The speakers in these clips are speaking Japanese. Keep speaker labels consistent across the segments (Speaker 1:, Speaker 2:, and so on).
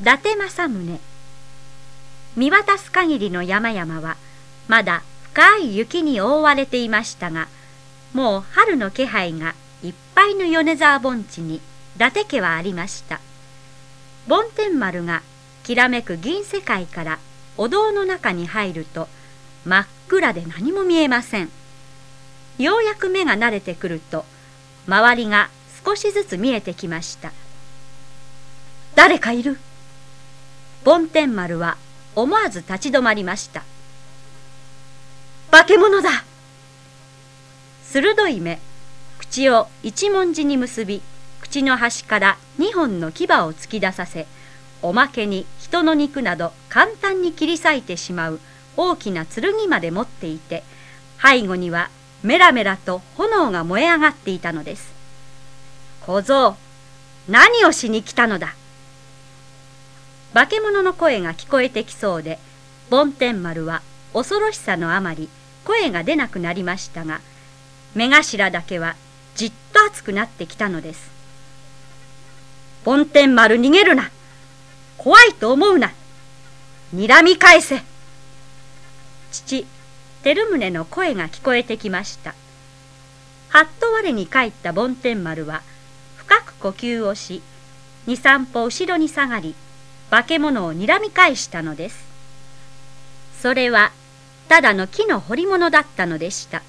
Speaker 1: 伊達政宗。見渡す限りの山々はまだ深い雪に覆われていましたがもう春の気配がいっぱいの米沢盆地に伊達家はありました。梵天丸がきらめく銀世界からお堂の中に入ると真っ暗で何も見えません。ようやく目が慣れてくると周りが少しずつ見えてきました。誰かいる？梵天丸は思わず立ち止まりました。化け物だ。鋭い目口を一文字に結び口の端から二本の牙を突き出させおまけに人の肉など簡単に切り裂いてしまう大きな剣まで持っていて背後にはメラメラと炎が燃え上がっていたのです。小僧何をしに来たのだ。化け物の声が聞こえてきそうで梵天丸は恐ろしさのあまり声が出なくなりましたが目頭だけはじっと熱くなってきたのです。梵天丸逃げるな。怖いと思うな。睨み返せ。父照宗の声が聞こえてきました。はっと我に帰った梵天丸は深く呼吸をし二三歩後ろに下がり化け物を睨み返したのです。それはただの木の彫り物だったのでした。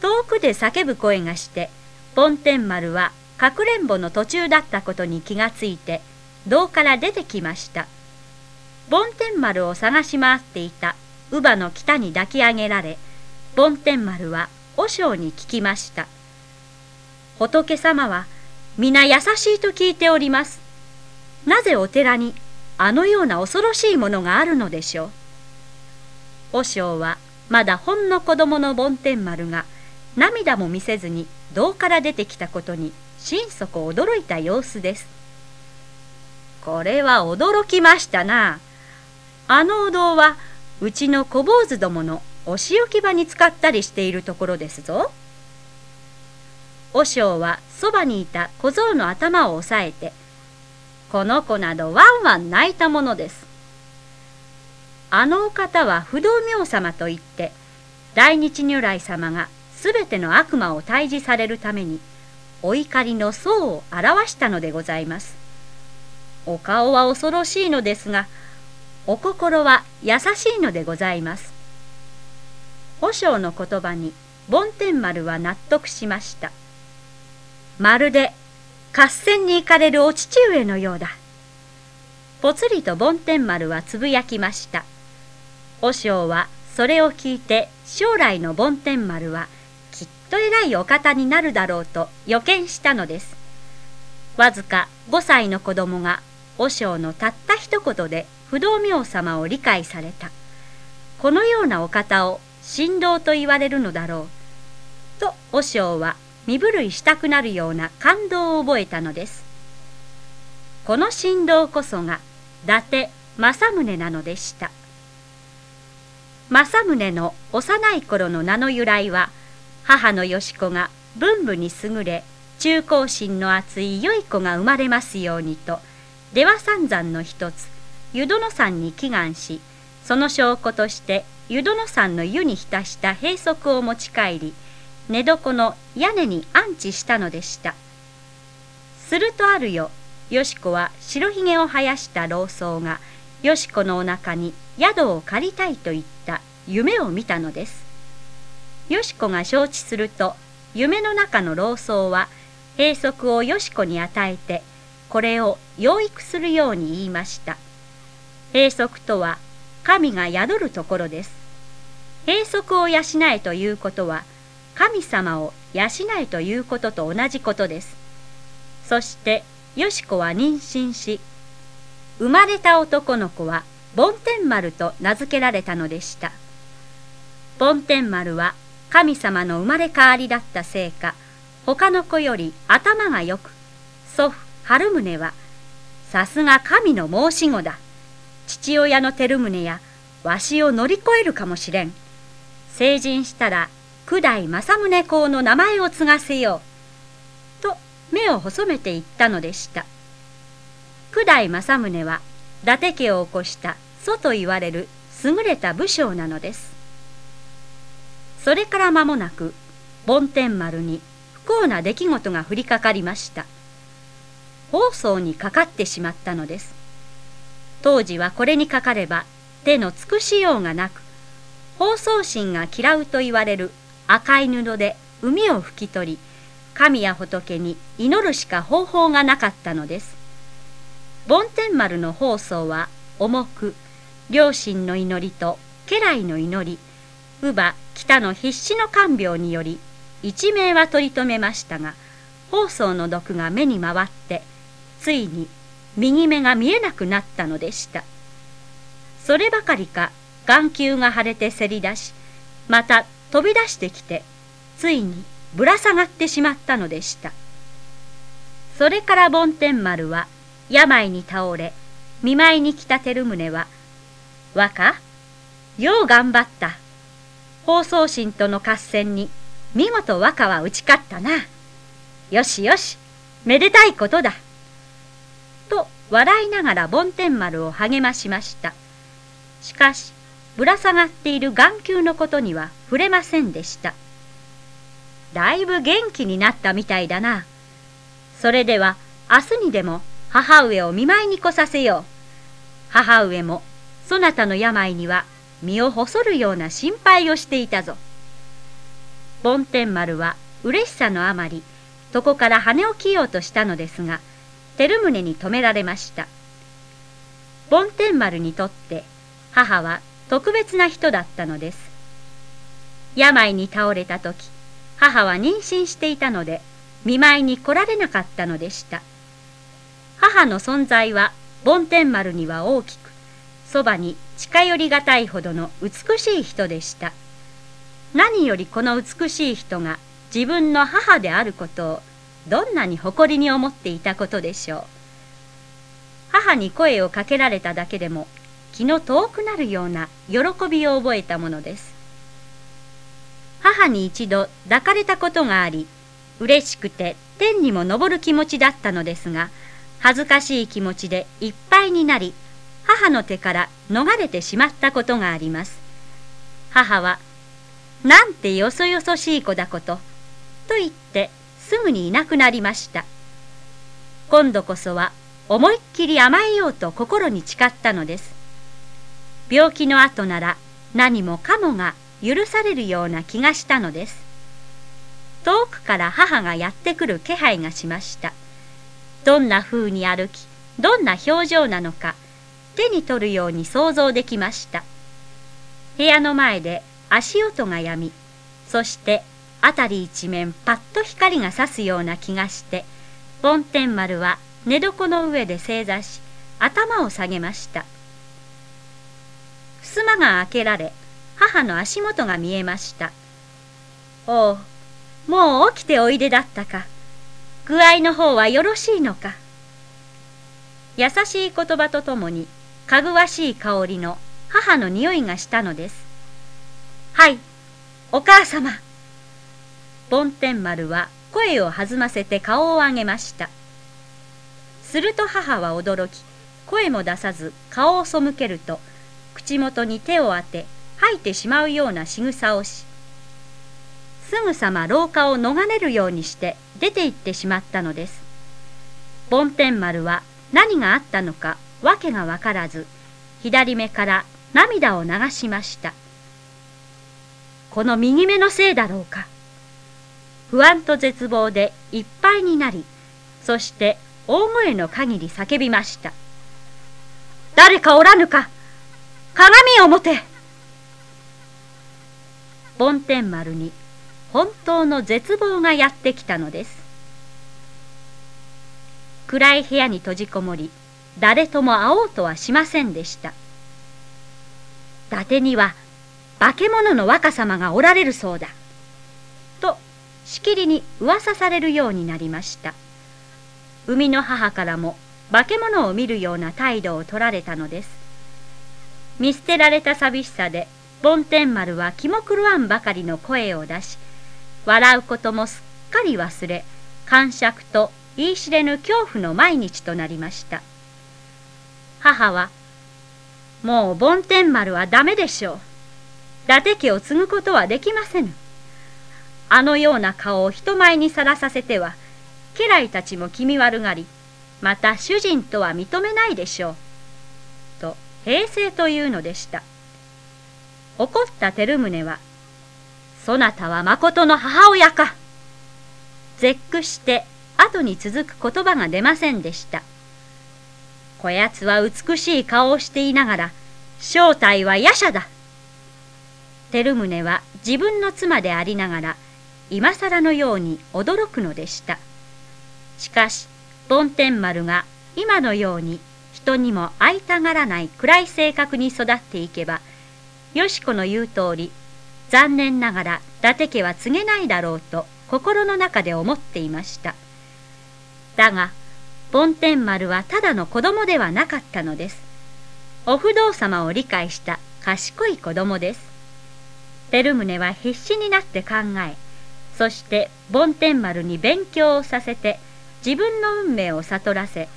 Speaker 1: 遠くで叫ぶ声がして梵天丸はかくれんぼの途中だったことに気がついて堂から出てきました。梵天丸を探し回っていた乳母の北に抱き上げられ梵天丸は和尚に聞きました。仏様は皆優しいと聞いております。なぜお寺にあのような恐ろしいものがあるのでしょう？和尚はまだほんの子供の梵天丸が涙も見せずに堂から出てきたことに心底驚いた様子です。これは驚きましたな。あのお堂はうちの小坊主どものお仕置き場に使ったりしているところですぞ。和尚はそばにいた小僧の頭を押さえてこの子などワンワン泣いたものです。あのお方は不動明様といって大日如来様がすべての悪魔を退治されるためにお怒りの層を表したのでございます。お顔は恐ろしいのですがお心は優しいのでございます。和尚の言葉に梵天丸は納得しました。まるで合戦に行かれるお父上のようだ。ぽつりと梵天丸はつぶやきました。和尚はそれを聞いて将来の梵天丸はきっと偉いお方になるだろうと予見したのです。わずか5歳の子供が和尚のたった一言で不動明様を理解された。このようなお方を神道と言われるのだろう。と和尚は身震いしたくなるような感動を覚えたのです。この振動こそが伊達政宗なのでした。政宗の幼い頃の名の由来は母のよし子が文武に優れ中高心の厚い良い子が生まれますようにと出羽三山の一つ湯殿山に祈願しその証拠として湯殿山の湯に浸した閉塞を持ち帰り寝床の屋根に安置したのでした。するとあるよよし子は白ひげを生やした老僧がよし子のお腹に宿を借りたいといった。夢を見たのです。よし子が承知すると夢の中の老僧は閉塞をよし子に与えてこれを養育するように言いました。閉塞とは神が宿るところです。閉塞を養えということは神様を養えということと同じことです。そしてよし子は妊娠し生まれた男の子は梵天丸と名付けられたのでした。梵天丸は神様の生まれ変わりだったせいか他の子より頭がよく祖父春宗はさすが神の申し子だ父親の照宗やわしを乗り越えるかもしれん成人したら九代正宗公の名前を継がせよう。と目を細めて言ったのでした。九代正宗は伊達家を起こした祖と言われる優れた武将なのです。それから間もなく梵天丸に不幸な出来事が降りかかりました。放送にかかってしまったのです。当時はこれにかかれば手の尽くしようがなく、放送神が嫌うと言われる赤い布で海を拭き取り、神や仏に祈るしか方法がなかったのです。梵天丸の放送は重く、両親の祈りと家来の祈り、乳母北の必死の看病により一命は取り留めましたが、放送の毒が目に回って、ついに右目が見えなくなったのでした。そればかりか眼球が腫れてせり出し、また飛び出してきて、ついにぶら下がってしまったのでした。それから梵天丸は病に倒れ、見舞いに来た照宗は、若、よう頑張った。放送神との合戦に見事和歌は打ち勝ったな。よしよし、めでたいことだ。と笑いながら梵天丸を励ましました。しかし、ぶら下がっている眼球のことには触れませんでした。だいぶ元気になったみたいだな。それでは明日にでも母上を見舞いに来させよう。母上もそなたの病には身を細るような心配をしていたぞ。梵天丸は嬉しさのあまり床から羽を着ようとしたのですが照宗に止められました梵天丸にとって母は特別な人だったのです。病に倒れた時母は妊娠していたので見舞いに来られなかったのでした。母の存在は梵天丸には大きくそばに近寄りがたいほどの美しい人でした。何よりこの美しい人が自分の母であることをどんなに誇りに思っていたことでしょう。母に声をかけられただけでも気の遠くなるような喜びを覚えたものです母に一度抱かれたことがあり嬉しくて天にも昇る気持ちだったのですが恥ずかしい気持ちでいっぱいになり母の手から逃れてしまったことがあります母はなんてよそよそしい子だこと。と言ってすぐにいなくなりました。今度こそは思いっきり甘えようと心に誓ったのです。病気の後なら何もかもが許されるような気がしたのです。遠くから母がやってくる気配がしました。どんな風に歩き、どんな表情なのか、手に取るように想像できました。部屋の前で足音がやみそして辺り一面パッと光が差すような気がして梵天丸は寝床の上で正座し頭を下げました襖が開けられ母の足元が見えましたおうもう起きておいでだったか具合の方はよろしいのか優しい言葉とともにかぐわしい香りの母の匂いがしたのですはい、お母様。梵天丸は声を弾ませて顔を上げました。すると母は驚き、声も出さず顔を背けると、口元に手を当て、吐いてしまうような仕草をし、すぐさま廊下を逃れるようにして出て行ってしまったのです。梵天丸は何があったのか訳がわからず、左目から涙を流しました。この右目のせいだろうか。不安と絶望でいっぱいになり、そして大声の限り叫びました。誰かおらぬか？鏡を持て梵天丸に本当の絶望がやってきたのです。暗い部屋に閉じこもり、誰とも会おうとはしませんでした。伊達には化け物の若様がおられるそうだ。と、しきりに噂されるようになりました。生みの母からも化け物を見るような態度を取られたのです。見捨てられた寂しさで、梵天丸は気も狂わんばかりの声を出し、笑うこともすっかり忘れ、感触と言い知れぬ恐怖の毎日となりました。母は、もう梵天丸はダメでしょう。伊達家を継ぐことはできませぬ。あのような顔を人前にさらさせては、家来たちも気味悪がり、また主人とは認めないでしょう。平成というのでした。怒った照宗は、そなたは誠の母親か。絶句して後に続く言葉が出ませんでした。こやつは美しい顔をしていながら、正体は夜叉だ。照宗は自分の妻でありながら、今更のように驚くのでした。しかし、梵天丸が今のように人にも会いたがらない暗い性格に育っていけば、よしこの言う通り、残念ながら伊達家は告げないだろうと心の中で思っていました。だが、梵天丸はただの子供ではなかったのです。お不動様を理解した賢い子供です。照宗は必死になって考え、そして梵天丸に勉強をさせて、自分の運命を悟らせ、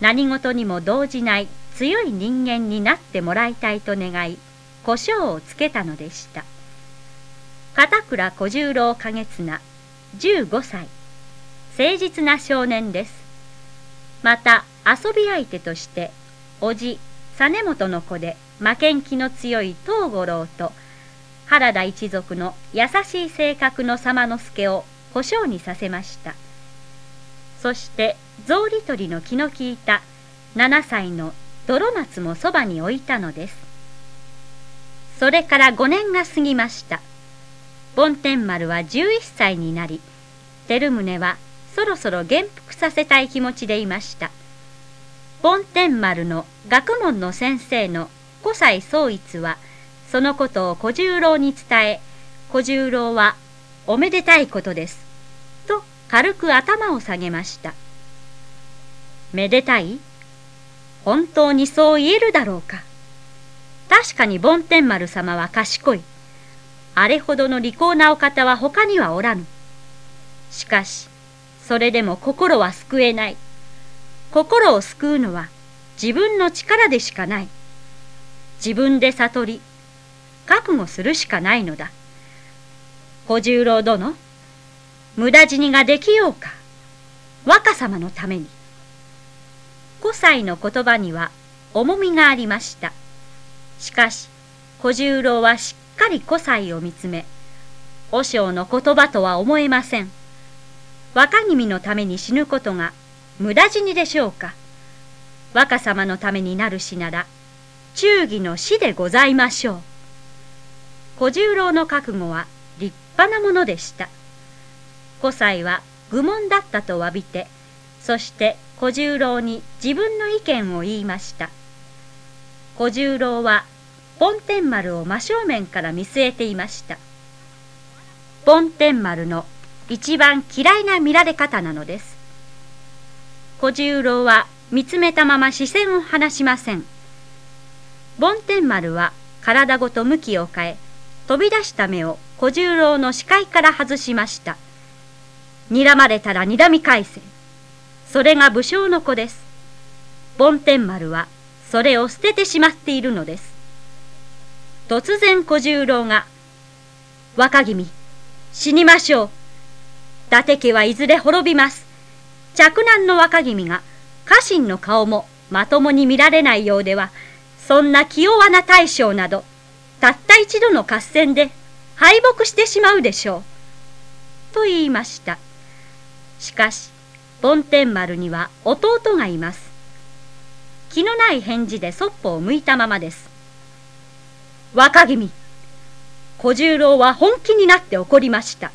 Speaker 1: 何事にも動じない強い人間になってもらいたいと願い、胡椒をつけたのでした。片倉小十郎景綱、15歳。誠実な少年です。また遊び相手として叔父実元の子で負けん気の強い東五郎と原田一族の優しい性格の様之助を保証にさせましたそして草履取りの気の利いた7歳の泥松もそばに置いたのですそれから5年が過ぎました梵天丸は11歳になり照宗はそろそろ元服させたい気持ちでいました。梵天丸の学問の先生の五歳宗一は、そのことを小十郎に伝え、小十郎は、おめでたいことです。と軽く頭を下げました。めでたい？本当にそう言えるだろうか？確かに梵天丸様は賢い。あれほどの利口なお方は他にはおらぬ。しかし、それでも心は救えない。心を救うのは自分の力でしかない。自分で悟り、覚悟するしかないのだ。小十郎殿、無駄死にができようか？若様のために。五歳の言葉には重みがありました。しかし、小十郎はしっかり五歳を見つめ、和尚の言葉とは思えません。若君のために死ぬことが無駄死にでしょうか。若様のためになる死なら、忠義の死でございましょう。小十郎の覚悟は立派なものでした。五歳は愚問だったと詫びて、そして小十郎に自分の意見を言いました。小十郎は梵天丸を真正面から見据えていました。梵天丸の一番嫌いな見られ方なのです。小十郎は見つめたまま視線を離しません。梵天丸は体ごと向きを変え、飛び出した目を小十郎の視界から外しました。睨まれたら睨み返せ。それが武将の子です。梵天丸はそれを捨ててしまっているのです。突然小十郎が、若君、死にましょう。伊達家はいずれ滅びます。嫡男の若君が家臣の顔もまともに見られないようでは、そんな気弱な大将など、たった一度の合戦で敗北してしまうでしょう。と言いました。しかし、梵天丸には弟がいます。気のない返事でそっぽを向いたままです。若君、小十郎は本気になって怒りました。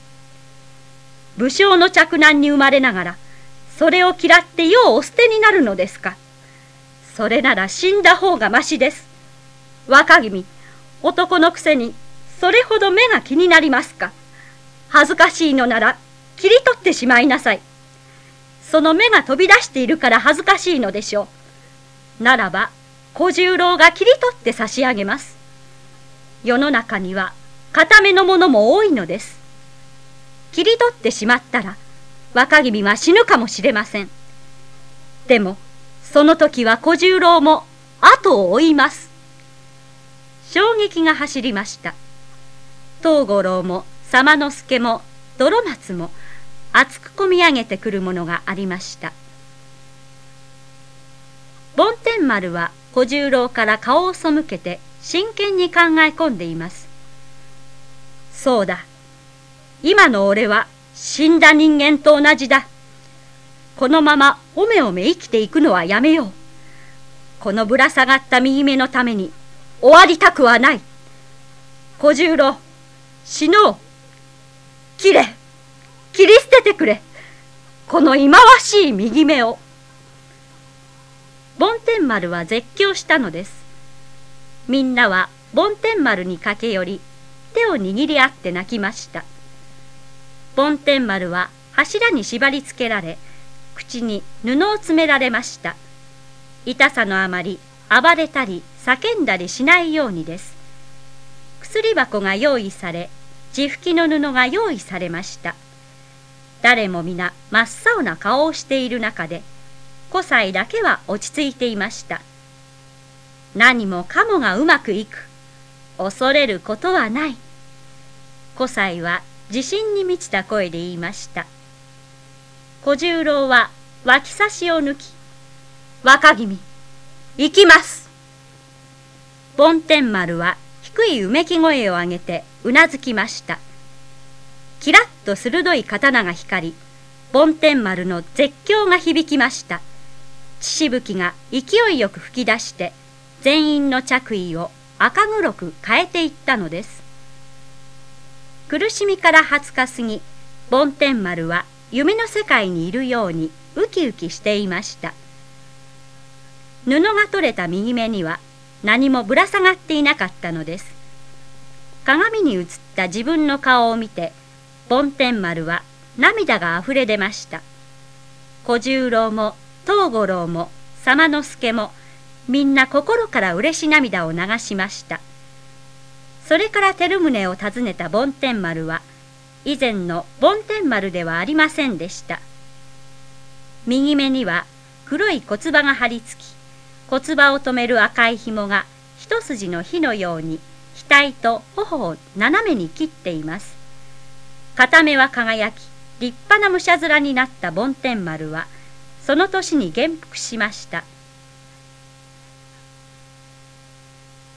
Speaker 1: 武将の嫡男に生まれながら、それを嫌って世をお捨てになるのですか。それなら死んだ方がましです。若君、男のくせに、それほど目が気になりますか。恥ずかしいのなら、切り取ってしまいなさい。その目が飛び出しているから恥ずかしいのでしょう。ならば、小十郎が切り取って差し上げます。世の中には、固めのものも多いのです。切り取ってしまったら若君は死ぬかもしれません。でもその時は小十郎も後を追います衝撃が走りました東五郎も様之助も泥松も熱くこみ上げてくるものがありました。梵天丸は小十郎から顔を背けて真剣に考え込んでいます。そうだ。今の俺は死んだ人間と同じだ。このままおめおめ生きていくのはやめよう。このぶら下がった右目のために終わりたくはない。小十郎死のう。切れ。切り捨ててくれ。この忌まわしい右目を。梵天丸は絶叫したのです。みんなは梵天丸に駆け寄り手を握り合って泣きました。梵天丸は柱に縛り付けられ口に布を詰められました。痛さのあまり暴れたり叫んだりしないようにです。薬箱が用意され地拭きの布が用意されました。誰も皆真っ青な顔をしている中で5歳だけは落ち着いていました。何もかもがうまくいく。恐れることはない。5歳は自信に満ちた声で言いました。小十郎は脇差しを抜き若君行きます。梵天丸は低いうめき声を上げてうなずきました。キラッと鋭い刀が光り梵天丸の絶叫が響きました。血しぶきが勢いよく吹き出して全員の着衣を赤黒く変えていったのです。苦しみから20日過ぎ梵天丸は夢の世界にいるようにウキウキしていました。布が取れた右目には何もぶら下がっていなかったのです。鏡に映った自分の顔を見て梵天丸は涙があふれ出ました。小十郎も東五郎も様之助もみんな心から嬉し涙を流しました。それから照宗を訪ねた梵天丸は以前の梵天丸ではありませんでした。右目には黒い骨場が張り付き骨場を止める赤い紐が一筋の火のように額と頬を斜めに切っています。片目は輝き立派な武者面になった梵天丸はその年に元服しました。